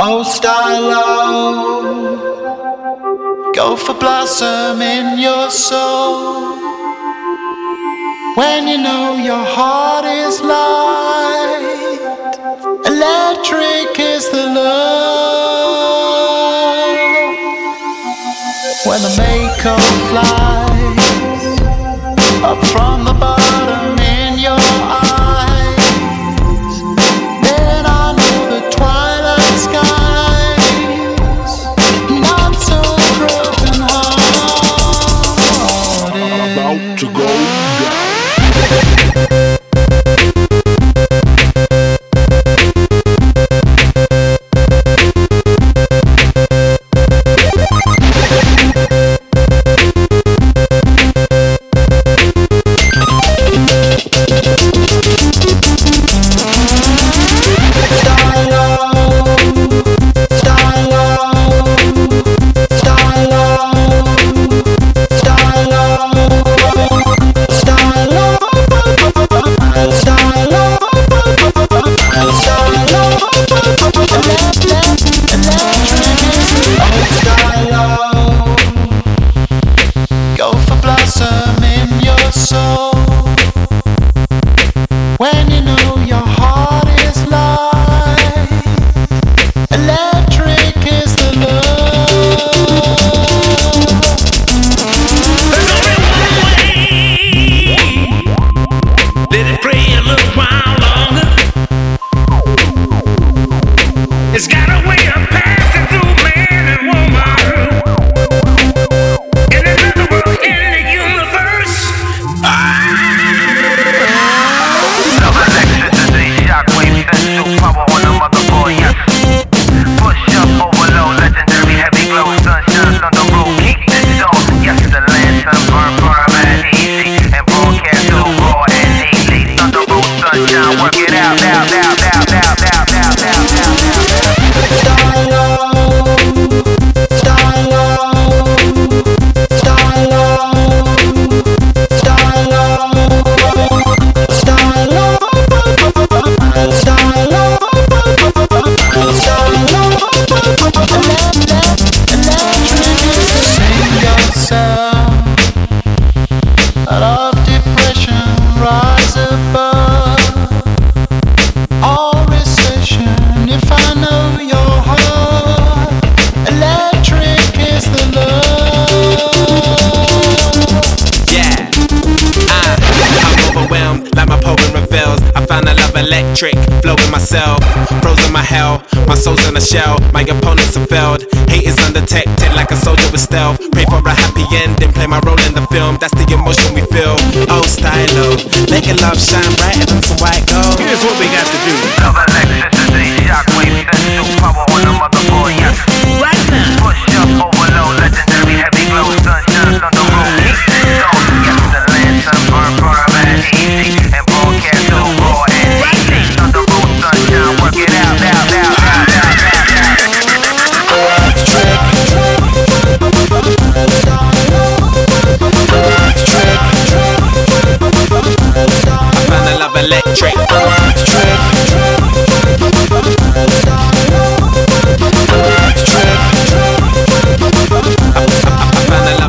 Oh, Stylo, go for blossom in your soul. When you know your heart is light, electric is the love. When the Mako flies up from the bottom. like my poem reveals. I found a love electric, flowing myself. Frozen my hell, my soul's in a shell. My opponents have failed. Hate is undetected like a soldier with stealth. Pray for a happy end and play my role in the film. That's the emotion we feel. Oh, stylo, making love shine brighter than some white gold. Here's what we got to do.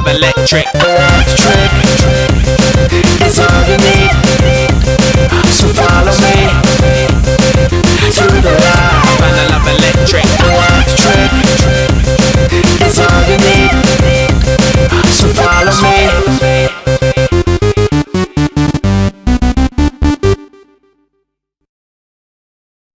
electric. Electric.